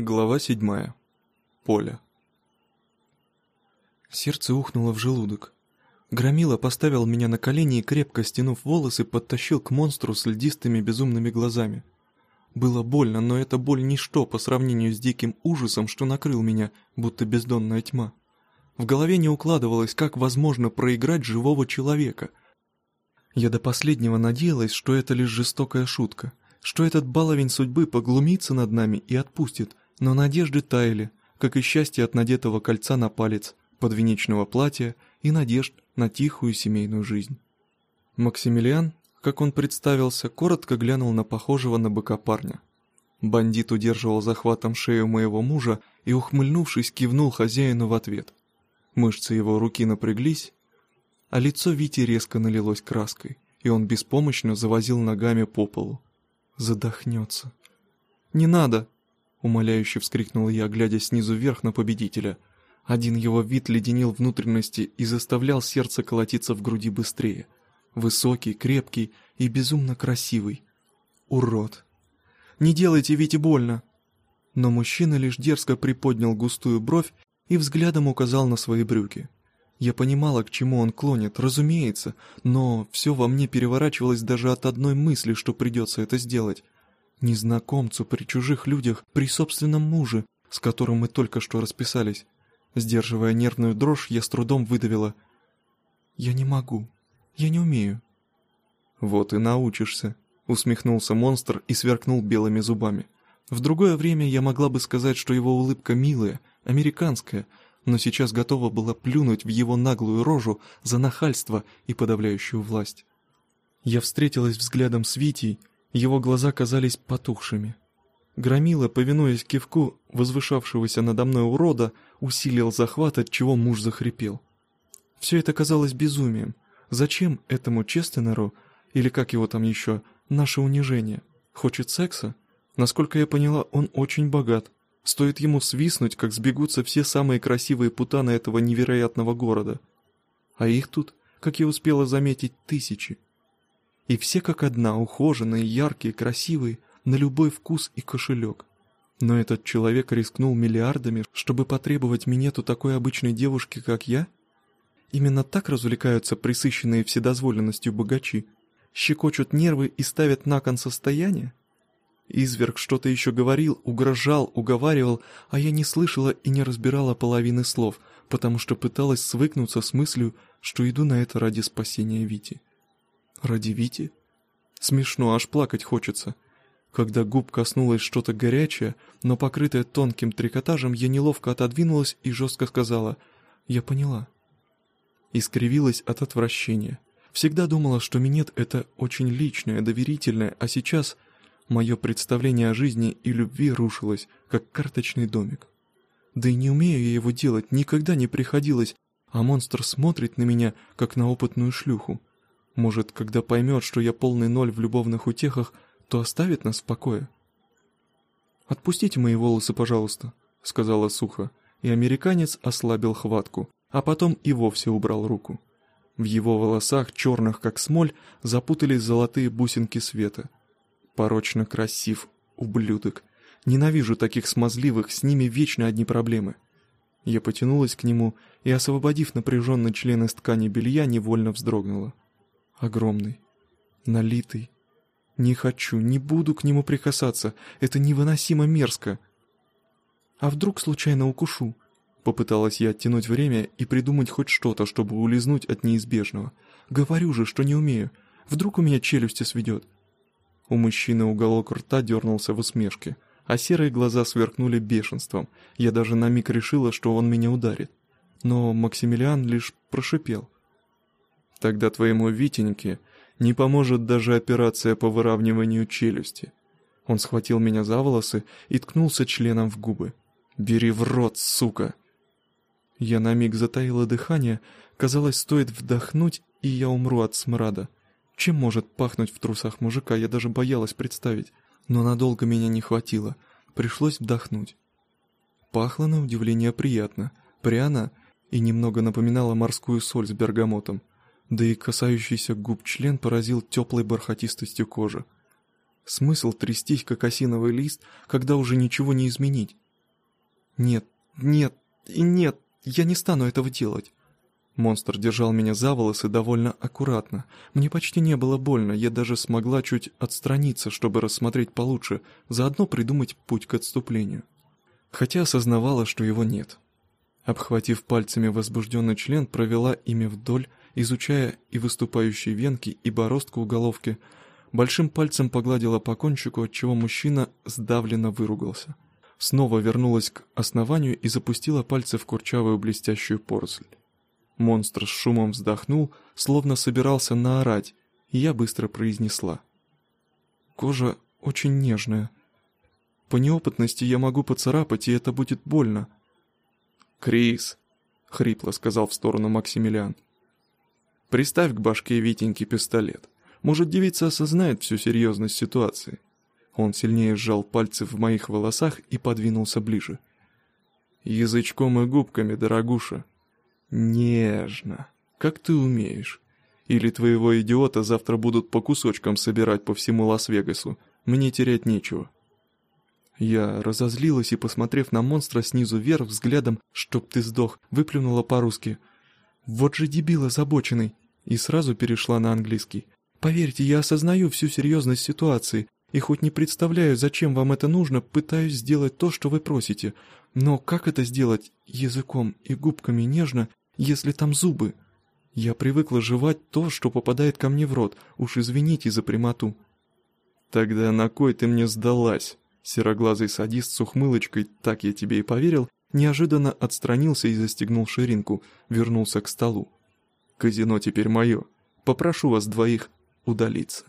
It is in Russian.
Глава седьмая. Поле. Сердце ухнуло в желудок. Громила поставил меня на колени и, крепко стянув волосы, подтащил к монстру с льдистыми безумными глазами. Было больно, но эта боль ничто по сравнению с диким ужасом, что накрыл меня, будто бездонная тьма. В голове не укладывалось, как возможно проиграть живого человека. Я до последнего надеялась, что это лишь жестокая шутка, что этот баловень судьбы поглумится над нами и отпустит, но надежды таяли, как и счастье от надетого кольца на палец, подвенечного платья и надежд на тихую семейную жизнь. Максимилиан, как он представился, коротко глянул на похожего на быка парня. Бандит удерживал захватом шею моего мужа и, ухмыльнувшись, кивнул хозяину в ответ. Мышцы его руки напряглись, а лицо Вити резко налилось краской, и он беспомощно завозил ногами по полу. Задохнется. «Не надо!» — умоляюще вскрикнул я, глядя снизу вверх на победителя. Один его вид леденил внутренности и заставлял сердце колотиться в груди быстрее. Высокий, крепкий и безумно красивый. Урод. «Не делайте Вите больно!» Но мужчина лишь дерзко приподнял густую бровь и взглядом указал на свои брюки. Я понимала, к чему он клонит, разумеется, но все во мне переворачивалось даже от одной мысли, что придется это сделать. Незнакомцу при чужих людях, при собственном муже, с которым мы только что расписались. Сдерживая нервную дрожь, я с трудом выдавила. «Я не могу. Я не умею». «Вот и научишься», — усмехнулся монстр и сверкнул белыми зубами. В другое время я могла бы сказать, что его улыбка милая, американская, но сейчас готова была плюнуть в его наглую рожу за нахальство и подавляющую власть. Я встретилась взглядом с Витей, его глаза казались потухшими. Громила, повинуясь кивку возвышавшегося надо мной урода, усилил захват, от чего муж захрипел. Все это казалось безумием. Зачем этому Честенеру, или как его там еще, наше унижение? Хочет секса? Насколько я поняла, он очень богат. Стоит ему свистнуть, как сбегутся все самые красивые путаны этого невероятного города. А их тут, как я успела заметить, тысячи. И все как одна, ухоженные, яркие, красивые, на любой вкус и кошелек. Но этот человек рискнул миллиардами, чтобы потребовать минету такой обычной девушки, как я? Именно так развлекаются присыщенные вседозволенностью богачи? Щекочут нервы и ставят на кон состояние? Изверг что-то еще говорил, угрожал, уговаривал, а я не слышала и не разбирала половины слов, потому что пыталась свыкнуться с мыслью, что иду на это ради спасения Вити. Ради Вити? Смешно, аж плакать хочется. Когда губ коснулось что-то горячее, но покрытое тонким трикотажем, я неловко отодвинулась и жестко сказала «Я поняла». Искривилась от отвращения. Всегда думала, что минет — это очень личное, доверительное, а сейчас мое представление о жизни и любви рушилось, как карточный домик. Да и не умею я его делать, никогда не приходилось, а монстр смотрит на меня, как на опытную шлюху. Может, когда поймет, что я полный ноль в любовных утехах, то оставит нас в покое. «Отпустите мои волосы, пожалуйста», — сказала сухо, и американец ослабил хватку, а потом и вовсе убрал руку. В его волосах, черных как смоль, запутались золотые бусинки света. Порочно красив, ублюдок. Ненавижу таких смазливых, с ними вечно одни проблемы. Я потянулась к нему и, освободив напряженный член из ткани белья, невольно вздрогнула огромный, налитый. Не хочу, не буду к нему прикасаться, это невыносимо мерзко. А вдруг случайно укушу? Попыталась я оттянуть время и придумать хоть что-то, чтобы улизнуть от неизбежного. Говорю же, что не умею. Вдруг у меня челюсти сведет. У мужчины уголок рта дернулся в усмешке, а серые глаза сверкнули бешенством. Я даже на миг решила, что он меня ударит. Но Максимилиан лишь прошипел — Тогда твоему Витеньке не поможет даже операция по выравниванию челюсти. Он схватил меня за волосы и ткнулся членом в губы. «Бери в рот, сука!» Я на миг затаила дыхание, казалось, стоит вдохнуть, и я умру от смрада. Чем может пахнуть в трусах мужика, я даже боялась представить, но надолго меня не хватило, пришлось вдохнуть. Пахло на удивление приятно, пряно и немного напоминало морскую соль с бергамотом да и касающийся губ член поразил теплой бархатистостью кожи. Смысл трястись, как осиновый лист, когда уже ничего не изменить? «Нет, нет и нет, я не стану этого делать». Монстр держал меня за волосы довольно аккуратно. Мне почти не было больно, я даже смогла чуть отстраниться, чтобы рассмотреть получше, заодно придумать путь к отступлению. Хотя осознавала, что его нет. Обхватив пальцами возбужденный член, провела ими вдоль, изучая и выступающие венки, и бороздку у головки. Большим пальцем погладила по кончику, отчего мужчина сдавленно выругался. Снова вернулась к основанию и запустила пальцы в курчавую блестящую поросль. Монстр с шумом вздохнул, словно собирался наорать, и я быстро произнесла. «Кожа очень нежная. По неопытности я могу поцарапать, и это будет больно». «Крис», — хрипло сказал в сторону Максимилиан, — «приставь к башке Витеньки пистолет. Может, девица осознает всю серьезность ситуации». Он сильнее сжал пальцы в моих волосах и подвинулся ближе. «Язычком и губками, дорогуша», Нежно. Как ты умеешь. Или твоего идиота завтра будут по кусочкам собирать по всему Лас-Вегасу. Мне терять нечего. Я разозлилась и, посмотрев на монстра снизу вверх взглядом, чтоб ты сдох, выплюнула по-русски. Вот же дебил озабоченный. И сразу перешла на английский. Поверьте, я осознаю всю серьезность ситуации, и хоть не представляю, зачем вам это нужно, пытаюсь сделать то, что вы просите. Но как это сделать языком и губками нежно если там зубы? Я привыкла жевать то, что попадает ко мне в рот, уж извините за прямоту». «Тогда на кой ты мне сдалась?» Сероглазый садист с ухмылочкой, так я тебе и поверил, неожиданно отстранился и застегнул ширинку, вернулся к столу. «Казино теперь мое. Попрошу вас двоих удалиться».